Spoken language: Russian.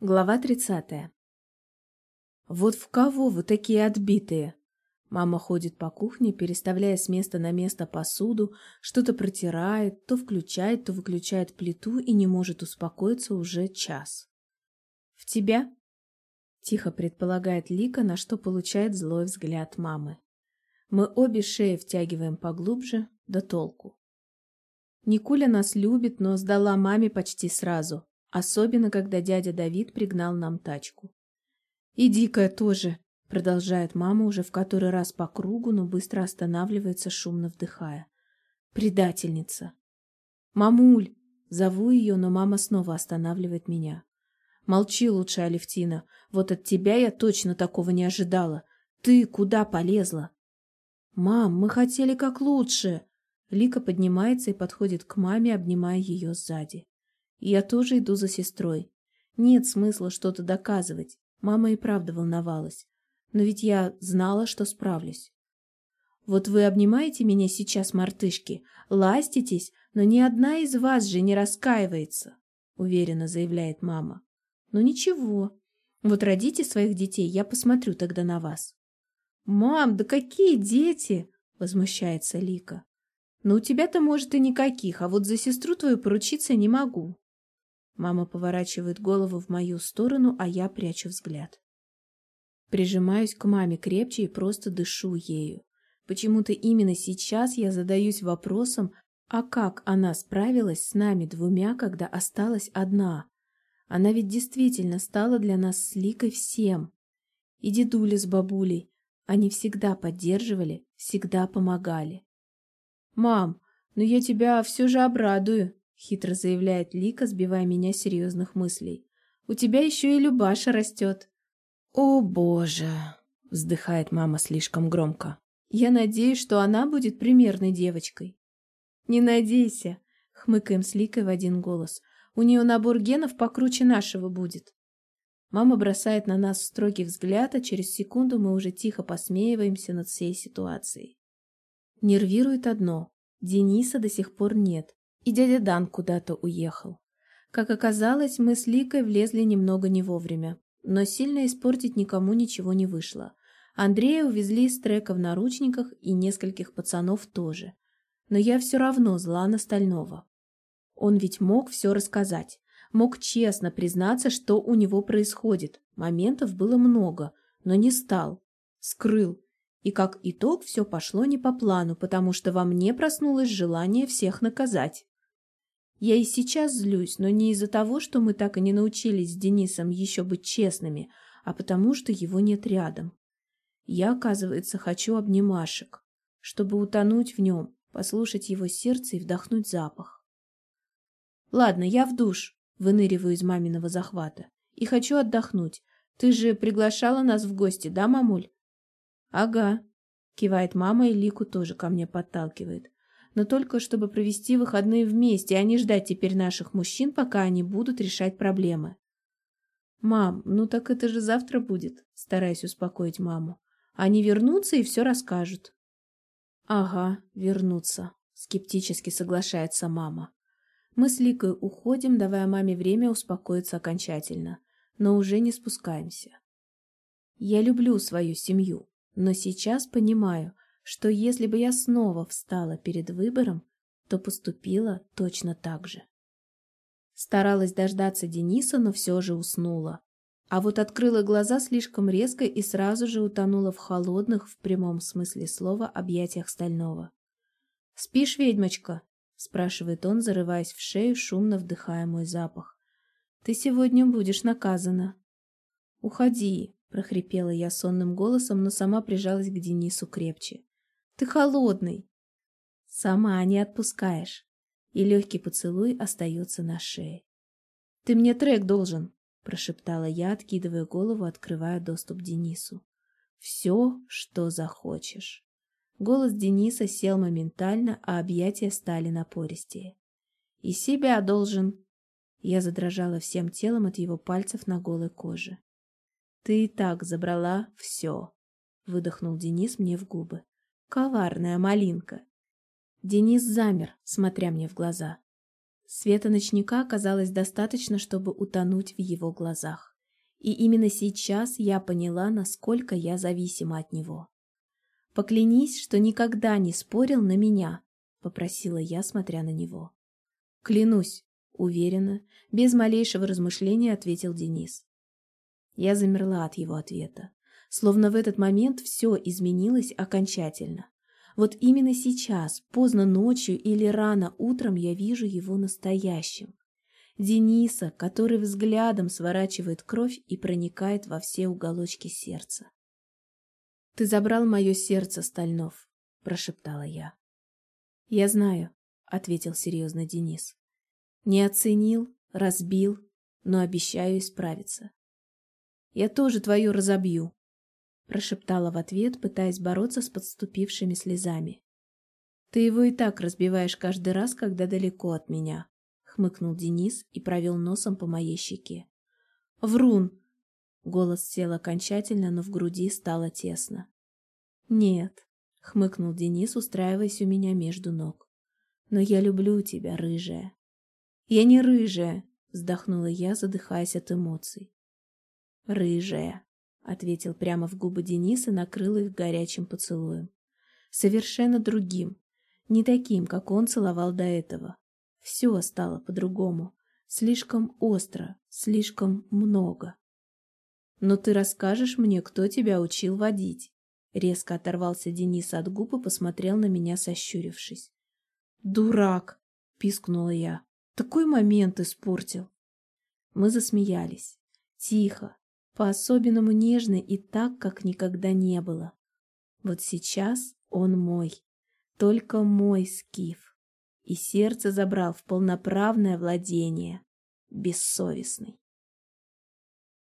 Глава 30. Вот в кого вы такие отбитые? Мама ходит по кухне, переставляя с места на место посуду, что-то протирает, то включает, то выключает плиту и не может успокоиться уже час. В тебя? Тихо предполагает Лика, на что получает злой взгляд мамы. Мы обе шеи втягиваем поглубже, да толку. Никуля нас любит, но сдала маме почти сразу, особенно когда дядя Давид пригнал нам тачку. «И дикая тоже», — продолжает мама уже в который раз по кругу, но быстро останавливается, шумно вдыхая. «Предательница». «Мамуль!» — зову ее, но мама снова останавливает меня. «Молчи лучше, Алевтина. Вот от тебя я точно такого не ожидала. Ты куда полезла?» «Мам, мы хотели как лучше!» Лика поднимается и подходит к маме, обнимая ее сзади. Я тоже иду за сестрой. Нет смысла что-то доказывать. Мама и правда волновалась. Но ведь я знала, что справлюсь. Вот вы обнимаете меня сейчас, мартышки, ластитесь, но ни одна из вас же не раскаивается, уверенно заявляет мама. Ну ничего. Вот родите своих детей, я посмотрю тогда на вас. Мам, да какие дети? возмущается Лика. Ну у тебя-то, может, и никаких, а вот за сестру твою поручиться не могу. Мама поворачивает голову в мою сторону, а я прячу взгляд. Прижимаюсь к маме крепче и просто дышу ею. Почему-то именно сейчас я задаюсь вопросом, а как она справилась с нами двумя, когда осталась одна? Она ведь действительно стала для нас с Ликой всем. И дедуля с бабулей. Они всегда поддерживали, всегда помогали. «Мам, ну я тебя все же обрадую», — хитро заявляет Лика, сбивая меня с серьезных мыслей. «У тебя еще и Любаша растет». «О, боже!» — вздыхает мама слишком громко. «Я надеюсь, что она будет примерной девочкой». «Не надейся!» — хмыкаем с Ликой в один голос. «У нее набор генов покруче нашего будет». Мама бросает на нас строгий взгляд, а через секунду мы уже тихо посмеиваемся над всей ситуацией. Нервирует одно — Дениса до сих пор нет, и дядя Дан куда-то уехал. Как оказалось, мы с Ликой влезли немного не вовремя, но сильно испортить никому ничего не вышло. Андрея увезли из трека в наручниках и нескольких пацанов тоже. Но я все равно зла на Стального. Он ведь мог все рассказать, мог честно признаться, что у него происходит. Моментов было много, но не стал. Скрыл. И как итог все пошло не по плану, потому что во мне проснулось желание всех наказать. Я и сейчас злюсь, но не из-за того, что мы так и не научились с Денисом еще быть честными, а потому что его нет рядом. Я, оказывается, хочу обнимашек, чтобы утонуть в нем, послушать его сердце и вдохнуть запах. Ладно, я в душ, выныриваю из маминого захвата, и хочу отдохнуть. Ты же приглашала нас в гости, да, мамуль? Ага, кивает мама и Лику тоже ко мне подталкивает но только чтобы провести выходные вместе, а не ждать теперь наших мужчин, пока они будут решать проблемы. «Мам, ну так это же завтра будет», — стараясь успокоить маму. «Они вернутся и все расскажут». «Ага, вернутся», — скептически соглашается мама. Мы с Ликой уходим, давая маме время успокоиться окончательно, но уже не спускаемся. Я люблю свою семью, но сейчас понимаю, что если бы я снова встала перед выбором, то поступила точно так же. Старалась дождаться Дениса, но все же уснула. А вот открыла глаза слишком резко и сразу же утонула в холодных, в прямом смысле слова, объятиях стального. «Спишь, ведьмочка?» — спрашивает он, зарываясь в шею, шумно вдыхая мой запах. «Ты сегодня будешь наказана». «Уходи», — прохрипела я сонным голосом, но сама прижалась к Денису крепче. Ты холодный. Сама не отпускаешь. И легкий поцелуй остается на шее. Ты мне трек должен, прошептала я, откидывая голову, открывая доступ Денису. Все, что захочешь. Голос Дениса сел моментально, а объятия стали напористее. И себя должен. Я задрожала всем телом от его пальцев на голой коже. Ты и так забрала все, выдохнул Денис мне в губы. Коварная малинка. Денис замер, смотря мне в глаза. Света ночника оказалось достаточно, чтобы утонуть в его глазах. И именно сейчас я поняла, насколько я зависима от него. «Поклянись, что никогда не спорил на меня», — попросила я, смотря на него. «Клянусь», — уверенно, без малейшего размышления ответил Денис. Я замерла от его ответа. Словно в этот момент все изменилось окончательно. Вот именно сейчас, поздно ночью или рано утром я вижу его настоящим. Дениса, который взглядом сворачивает кровь и проникает во все уголочки сердца. «Ты забрал мое сердце, Стальнов», — прошептала я. «Я знаю», — ответил серьезно Денис. «Не оценил, разбил, но обещаю исправиться». «Я тоже твою разобью», прошептала в ответ, пытаясь бороться с подступившими слезами. Ты его и так разбиваешь каждый раз, когда далеко от меня, хмыкнул Денис и провел носом по моей щеке. Врун! Голос сел окончательно, но в груди стало тесно. Нет, хмыкнул Денис, устраиваясь у меня между ног. Но я люблю тебя, рыжая. Я не рыжая, вздохнула я, задыхаясь от эмоций. Рыжая, ответил прямо в губы Дениса, накрыл их горячим поцелуем. Совершенно другим, не таким, как он целовал до этого. Все стало по-другому, слишком остро, слишком много. «Но ты расскажешь мне, кто тебя учил водить?» Резко оторвался Денис от губ и посмотрел на меня, сощурившись. «Дурак!» — пискнула я. «Такой момент испортил!» Мы засмеялись. Тихо, по-особенному нежный и так, как никогда не было. Вот сейчас он мой, только мой скиф, и сердце забрал в полноправное владение, бессовестный.